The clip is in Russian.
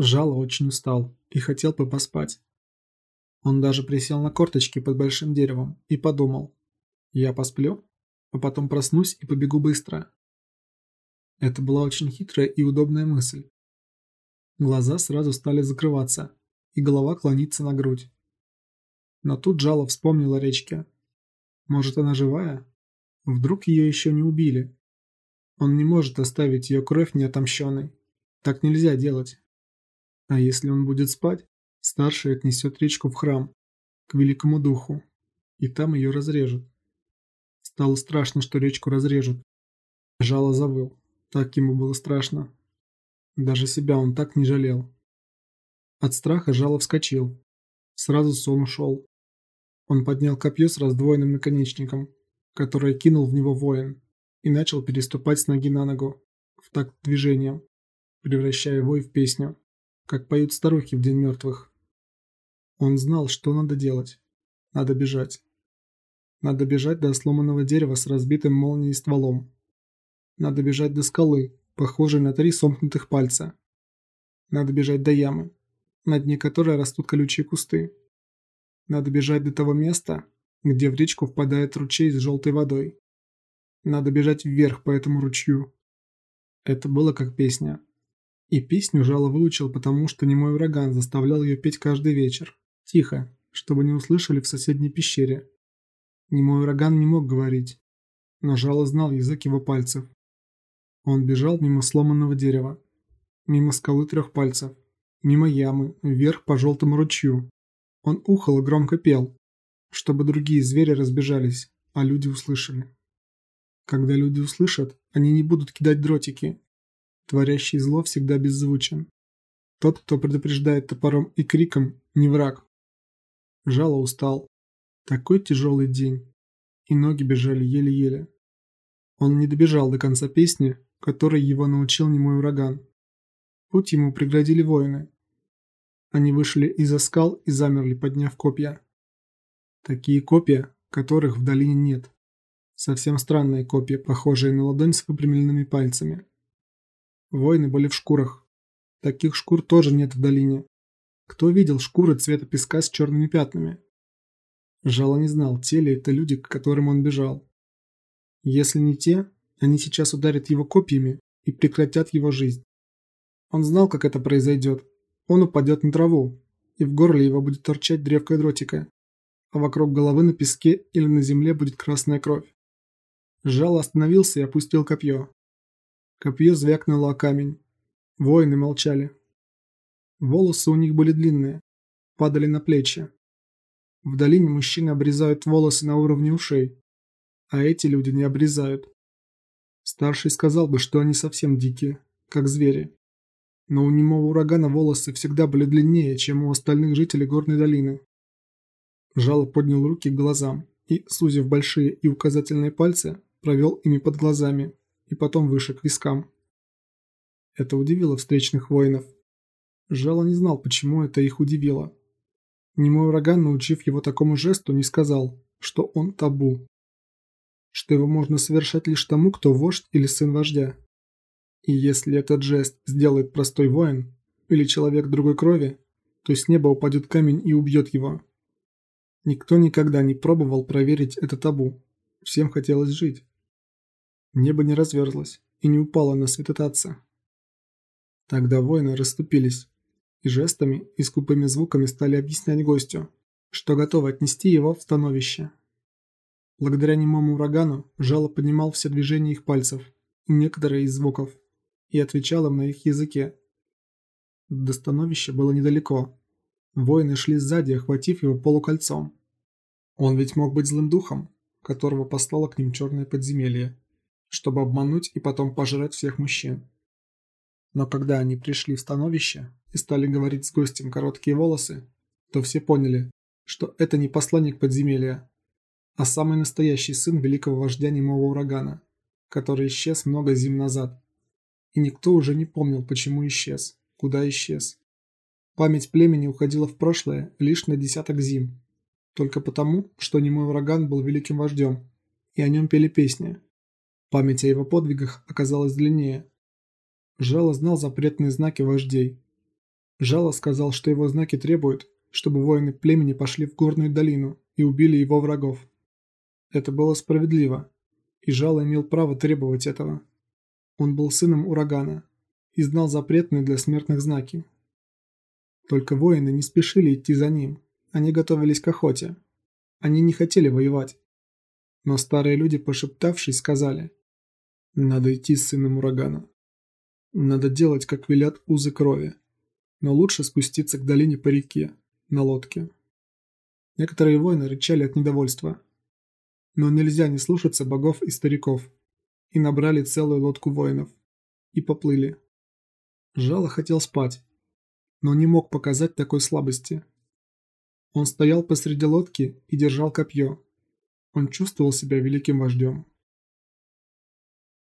Жало очень устал и хотел бы поспать. Он даже присел на корточки под большим деревом и подумал. Я посплю, а потом проснусь и побегу быстро. Это была очень хитрая и удобная мысль. Глаза сразу стали закрываться, и голова клониться на грудь. Но тут Жало вспомнил о речке. Может, она живая? Вдруг ее еще не убили? Он не может оставить ее кровь неотомщенной. Так нельзя делать. А если он будет спать, старший отнесет речку в храм, к великому духу, и там ее разрежут. Стало страшно, что речку разрежут. Жало завыл. Так ему было страшно. Даже себя он так не жалел. От страха Жало вскочил. Сразу сон ушел. Он поднял копье с раздвоенным наконечником, которое кинул в него воин, и начал переступать с ноги на ногу, в такт движением, превращая вой в песню, как поют старухи в День мертвых. Он знал, что надо делать. Надо бежать. Надо бежать до сломанного дерева с разбитым молнией стволом. Надо бежать до скалы, похожей на три сомкнутых пальца. Надо бежать до ямы, на дне которой растут колючие кусты. Надо бежать до того места, где в речку впадает ручей с желтой водой. Надо бежать вверх по этому ручью. Это было как песня. И песню Жало выучил, потому что немой ураган заставлял ее петь каждый вечер. Тихо, чтобы не услышали в соседней пещере. Немой ураган не мог говорить, но Жало знал язык его пальцев. Он бежал мимо сломанного дерева, мимо скалы трех пальцев, мимо ямы, вверх по желтому ручью, он ухал и громко пел, чтобы другие звери разбежались, а люди услышали. Когда люди услышат, они не будут кидать дротики. Творящий зло всегда беззвучен. Тот, кто предупреждает топором и криком, не враг. Жало устал. Такой тяжелый день. И ноги бежали еле-еле. Он не добежал до конца песни, которой его научил немой ураган. Путь ему преградили воины, они вышли из-за скал и замерли, подняв копья. Такие копья, которых в долине нет. Совсем странные копья, похожие на ладонь с выпрямленными пальцами. Воины были в шкурах. Таких шкур тоже нет в долине. Кто видел шкуры цвета песка с черными пятнами? Жало не знал, те ли это люди, к которым он бежал. Если не те, они сейчас ударят его копьями и прекратят его жизнь. Он знал, как это произойдет, он упадет на траву, и в горле его будет торчать древко дротика, а вокруг головы на песке или на земле будет красная кровь. Жало остановился и опустил копье. Копье звякнуло о камень. Воины молчали. Волосы у них были длинные, падали на плечи. В долине мужчины обрезают волосы на уровне ушей, а эти люди не обрезают. Старший сказал бы, что они совсем дикие, как звери но у немого урагана волосы всегда были длиннее, чем у остальных жителей горной долины. Жало поднял руки к глазам и, сузив большие и указательные пальцы, провел ими под глазами и потом выше к вискам. Это удивило встречных воинов. Жало не знал, почему это их удивило. Немой ураган, научив его такому жесту, не сказал, что он табу. Что его можно совершать лишь тому, кто вождь или сын вождя. И если этот жест сделает простой воин или человек другой крови, то с неба упадет камень и убьет его. Никто никогда не пробовал проверить это табу. Всем хотелось жить. Небо не разверзлось и не упало на светотатца. Тогда воины расступились и жестами и скупыми звуками стали объяснять гостю, что готовы отнести его в становище. Благодаря немому урагану жало поднимал все движения их пальцев и некоторые из звуков и отвечал им на их языке. До становища было недалеко. Воины шли сзади, охватив его полукольцом. Он ведь мог быть злым духом, которого послало к ним черное подземелье, чтобы обмануть и потом пожрать всех мужчин. Но когда они пришли в становище и стали говорить с гостем короткие волосы, то все поняли, что это не посланник подземелья, а самый настоящий сын великого вождя немого урагана, который исчез много зим назад и никто уже не помнил, почему исчез, куда исчез. Память племени уходила в прошлое лишь на десяток зим. Только потому, что немой ураган был великим вождем, и о нем пели песни. Память о его подвигах оказалась длиннее. Жало знал запретные знаки вождей. Жало сказал, что его знаки требуют, чтобы воины племени пошли в горную долину и убили его врагов. Это было справедливо, и Жало имел право требовать этого. Он был сыном урагана и знал запретные для смертных знаки. Только воины не спешили идти за ним, они готовились к охоте. Они не хотели воевать. Но старые люди, пошептавшись, сказали, «Надо идти с сыном урагана. Надо делать, как велят узы крови. Но лучше спуститься к долине по реке, на лодке». Некоторые воины рычали от недовольства. Но нельзя не слушаться богов и стариков. И набрали целую лодку воинов. И поплыли. Жало хотел спать, но не мог показать такой слабости. Он стоял посреди лодки и держал копье. Он чувствовал себя великим вождем.